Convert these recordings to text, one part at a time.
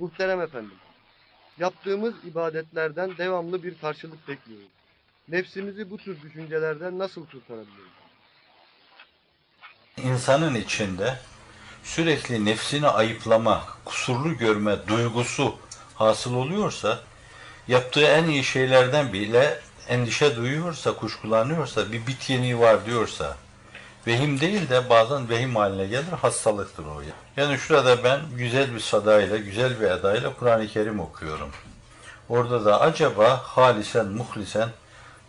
Muhterem efendim, yaptığımız ibadetlerden devamlı bir karşılık bekliyoruz. Nefsimizi bu tür düşüncelerden nasıl kurtarabiliriz? İnsanın içinde sürekli nefsini ayıplama, kusurlu görme duygusu hasıl oluyorsa, yaptığı en iyi şeylerden bile endişe duyuyorsa, kuşkulanıyorsa, bir bit yeniği var diyorsa, vehim değil de bazen vehim haline gelir, hastalıktır o. Yani şurada ben güzel bir sadayla, güzel bir edayla Kur'an-ı Kerim okuyorum. Orada da acaba halisen, muhlisen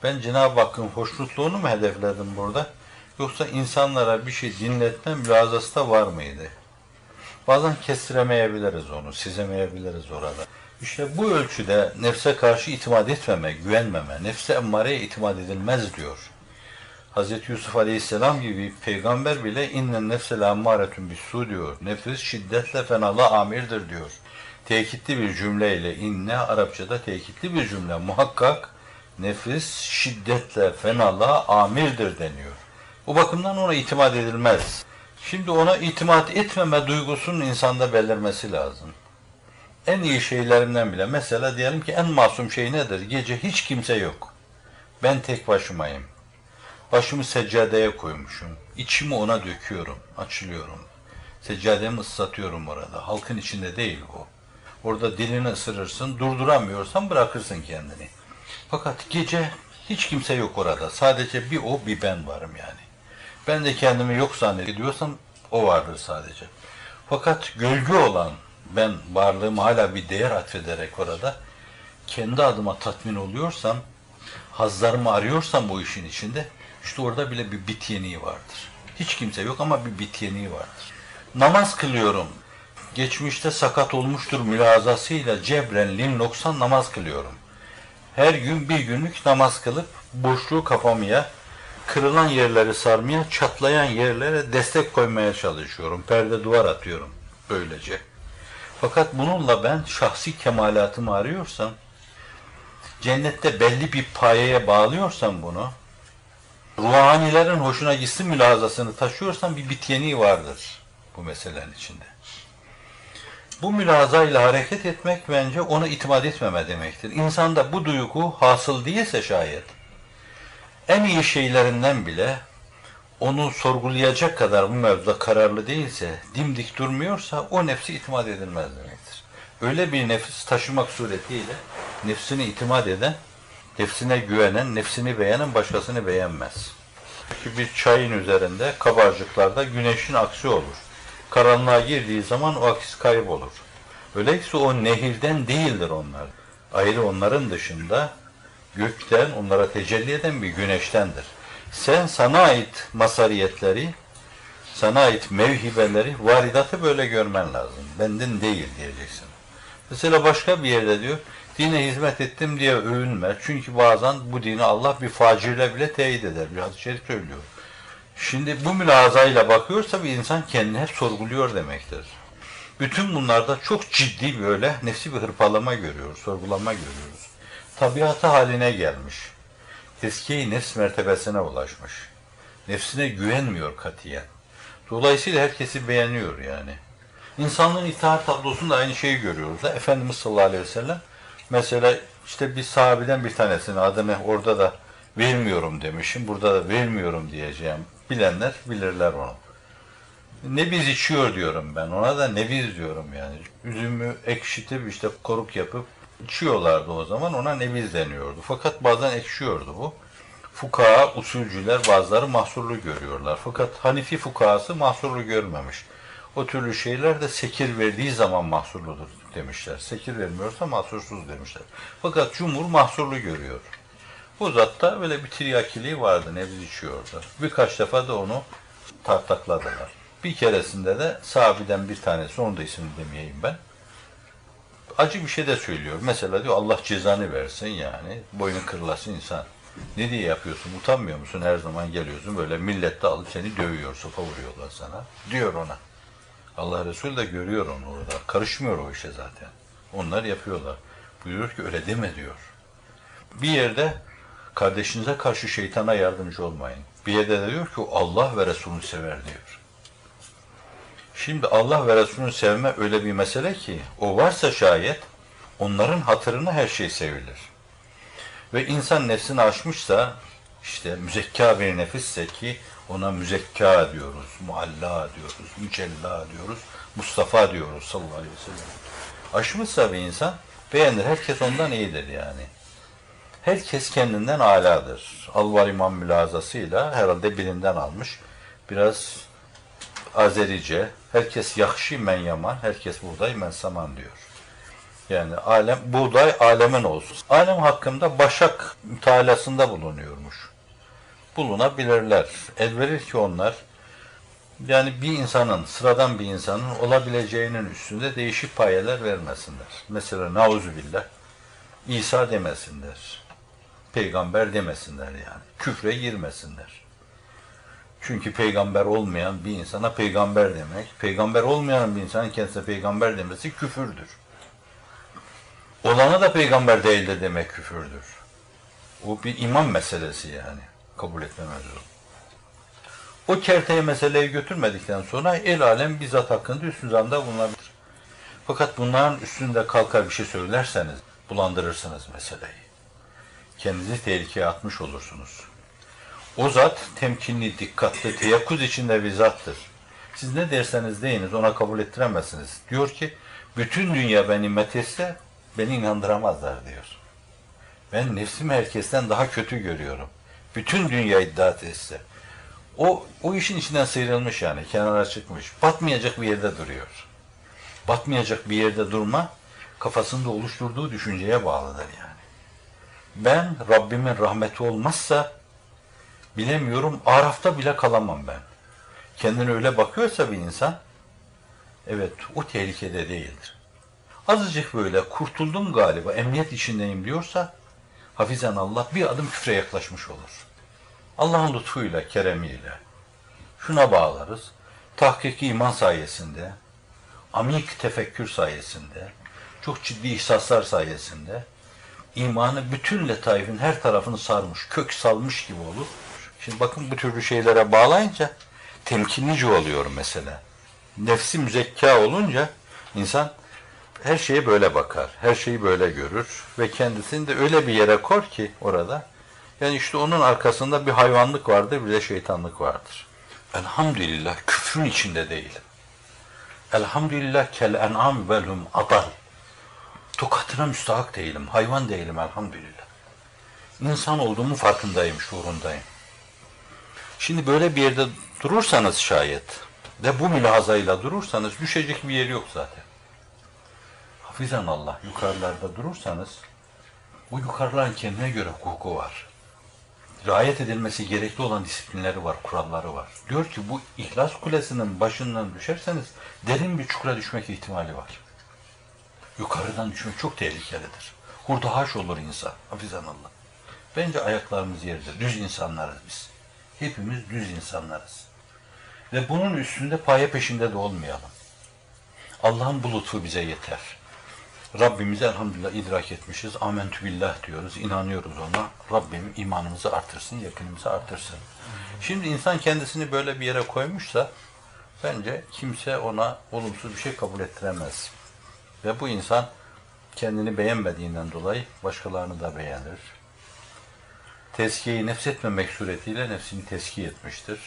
ben Cenab-ı Hakk'ın hoşnutluğunu mu hedefledim burada? Yoksa insanlara bir şey dinletme mülazası da var mıydı? Bazen kestiremeyebiliriz onu, sizemeyebiliriz orada. İşte bu ölçüde nefse karşı itimat etmeme, güvenmeme, nefse emmareye itimat edilmez diyor. Hz. Yusuf Aleyhisselam gibi peygamber bile innen nefse la emmaretun bisu diyor. Nefis şiddetle fenalığa amirdir diyor. Tekitli bir cümleyle inne Arapçada tekitli bir cümle muhakkak nefis şiddetle fenalığa amirdir deniyor. Bu bakımdan ona itimat edilmez. Şimdi ona itimat etmeme duygusunun insanda belirmesi lazım. En iyi şeylerinden bile mesela diyelim ki en masum şey nedir? Gece hiç kimse yok. Ben tek başımayım. Başımı seccadeye koymuşum. İçimi ona döküyorum, açılıyorum. Seccademi ıslatıyorum orada. Halkın içinde değil bu. Orada dilini ısırırsın, durduramıyorsan bırakırsın kendini. Fakat gece hiç kimse yok orada. Sadece bir o, bir ben varım yani. Ben de kendimi yok zannediyorsam o vardır sadece. Fakat gölge olan ben varlığımı hala bir değer atfederek orada kendi adıma tatmin oluyorsam, hazlarımı arıyorsam bu işin içinde işte orada bile bir bit yeniği vardır. Hiç kimse yok ama bir bit yeniği vardır. Namaz kılıyorum. Geçmişte sakat olmuştur mülazasıyla cebren lin noksan namaz kılıyorum. Her gün bir günlük namaz kılıp boşluğu kapamaya, kırılan yerleri sarmaya, çatlayan yerlere destek koymaya çalışıyorum. Perde duvar atıyorum böylece. Fakat bununla ben şahsi kemalatımı arıyorsam, cennette belli bir payeye bağlıyorsam bunu, ruhanilerin hoşuna gitsin mülazasını taşıyorsam bir bityeni vardır bu meselenin içinde. Bu mülazayla hareket etmek bence ona itimat etmeme demektir. İnsanda bu duygu hasıl değilse şayet, en iyi şeylerinden bile onu sorgulayacak kadar bu mevzuda kararlı değilse, dimdik durmuyorsa o nefsi itimat edilmez demektir. Öyle bir nefis taşımak suretiyle nefsine itimat eden, nefsine güvenen, nefsini beğenen başkasını beğenmez. Çünkü bir çayın üzerinde kabarcıklarda güneşin aksi olur. Karanlığa girdiği zaman o aks kaybolur. Öyleyse o nehirden değildir onlar. Ayrı onların dışında gökten onlara tecelli eden bir güneştendir. Sen sana ait masariyetleri, sana ait mevhibeleri, varidatı böyle görmen lazım. Benden değil diyeceksin. Mesela başka bir yerde diyor, dine hizmet ettim diye övünme. Çünkü bazen bu dini Allah bir facirle bile teyit eder. Bir hadis-i şerif söylüyor. Şimdi bu mülazayla bakıyorsa bir insan kendini hep sorguluyor demektir. Bütün bunlarda çok ciddi böyle nefsi bir hırpalama görüyoruz, sorgulama görüyoruz. Tabiatı haline gelmiş. Eski nefs mertebesine ulaşmış. Nefsine güvenmiyor katiyen. Dolayısıyla herkesi beğeniyor yani. İnsanlığın itaat tablosunda aynı şeyi görüyoruz. Da. Efendimiz sallallahu aleyhi ve sellem mesela işte bir sahabeden bir tanesinin adını orada da vermiyorum demişim. Burada da vermiyorum diyeceğim. Bilenler bilirler onu. Nebiz içiyor diyorum ben. Ona da nebiz diyorum yani. Üzümü ekşitip işte koruk yapıp içiyorlardı o zaman. Ona nebiz deniyordu. Fakat bazen ekşiyordu bu. Fukaha, usulcüler bazıları mahsurlu görüyorlar. Fakat Hanifi fukahası mahsurlu görmemiş. O türlü şeyler de sekir verdiği zaman mahsurludur demişler. Sekir vermiyorsa mahsursuz demişler. Fakat cumhur mahsurlu görüyor. Bu zatta böyle bir tiryakiliği vardı, nebz içiyordu. Birkaç defa da onu tartakladılar. Bir keresinde de sahabeden bir tanesi, onu da ismini demeyeyim ben, acı bir şey de söylüyor. Mesela diyor Allah cezanı versin yani, boynu kırılasın insan. Ne diye yapıyorsun, utanmıyor musun her zaman geliyorsun böyle millette alıp seni dövüyor, sopa vuruyorlar sana, diyor ona. Allah Resulü de görüyor onu orada, karışmıyor o işe zaten. Onlar yapıyorlar. Buyuruyor ki öyle deme diyor. Bir yerde kardeşinize karşı şeytana yardımcı olmayın. Bir yerde de diyor ki Allah ve Resulünü sever diyor. Şimdi Allah ve Resulünü sevme öyle bir mesele ki o varsa şayet onların hatırına her şey sevilir. Ve insan nefsini aşmışsa işte müzekka bir nefisse ki ona müzekka diyoruz, mualla diyoruz, mücella diyoruz, Mustafa diyoruz sallallahu aleyhi ve sellem. Aşmışsa bir insan beğenir. Herkes ondan iyidir yani. Herkes kendinden aladır. Alvar İmam mülazasıyla herhalde birinden almış. Biraz Azerice. Herkes yakşı men yaman, herkes buğday men saman diyor. Yani alem, buğday alemin olsun. Alem hakkında başak mütalasında bulunuyormuş. Bulunabilirler. El verir ki onlar yani bir insanın, sıradan bir insanın olabileceğinin üstünde değişik payeler vermesinler. Mesela nauzubillah İsa demesinler. Peygamber demesinler yani. Küfre girmesinler. Çünkü peygamber olmayan bir insana peygamber demek, peygamber olmayan bir insanın kendisine peygamber demesi küfürdür. Olana da peygamber değildir demek küfürdür. O bir iman meselesi yani. Kabul etmemez o. O kerteye meseleyi götürmedikten sonra el alem bizzat hakkında üstün zanda bulunabilir. Fakat bunların üstünde kalkar bir şey söylerseniz bulandırırsınız meseleyi. Kendinizi tehlikeye atmış olursunuz. O zat temkinli, dikkatli, teyakkuz içinde bir zattır. Siz ne derseniz deyiniz ona kabul ettiremezsiniz. Diyor ki bütün dünya beni methetse beni inandıramazlar diyor. Ben nefsimi herkesten daha kötü görüyorum. Bütün dünya iddia etse. O, o işin içinden sıyrılmış yani, kenara çıkmış. Batmayacak bir yerde duruyor. Batmayacak bir yerde durma, kafasında oluşturduğu düşünceye bağlıdır yani. Ben Rabbimin rahmeti olmazsa, bilemiyorum, Araf'ta bile kalamam ben. Kendine öyle bakıyorsa bir insan, evet o tehlikede değildir. Azıcık böyle kurtuldum galiba, emniyet içindeyim diyorsa, hafizan Allah bir adım küfre yaklaşmış olur. Allah'ın lütfuyla, keremiyle şuna bağlarız. Tahkiki iman sayesinde, amik tefekkür sayesinde, çok ciddi ihsaslar sayesinde imanı bütün letaifin her tarafını sarmış, kök salmış gibi olur. Şimdi bakın bu türlü şeylere bağlayınca temkinlice oluyor mesela. Nefsi müzekka olunca insan her şeye böyle bakar, her şeyi böyle görür ve kendisini de öyle bir yere kor ki orada yani işte onun arkasında bir hayvanlık vardır, bir de şeytanlık vardır. Elhamdülillah küfrün içinde değil. Elhamdülillah kel en'am velhum adal. Tokatına müstahak değilim, hayvan değilim elhamdülillah. İnsan olduğumu farkındayım, şuurundayım. Şimdi böyle bir yerde durursanız şayet ve bu mülahazayla durursanız düşecek bir yer yok zaten. Hafizan Allah yukarılarda durursanız bu yukarıların kendine göre hukuku var riayet edilmesi gerekli olan disiplinleri var, kuralları var. Diyor ki bu ihlas kulesinin başından düşerseniz derin bir çukura düşmek ihtimali var. Yukarıdan düşmek çok tehlikelidir. Hurda haş olur insan. Hafizan Allah. Bence ayaklarımız yerde. Düz insanlarız biz. Hepimiz düz insanlarız. Ve bunun üstünde paye peşinde de olmayalım. Allah'ın bu lütfu bize yeter. Rabbimizi elhamdülillah idrak etmişiz. Amentü billah diyoruz. inanıyoruz ona. Rabbim imanımızı artırsın, yakınımızı artırsın. Şimdi insan kendisini böyle bir yere koymuşsa bence kimse ona olumsuz bir şey kabul ettiremez. Ve bu insan kendini beğenmediğinden dolayı başkalarını da beğenir. Tezkiyeyi nefsetmemek suretiyle nefsini teskiye etmiştir.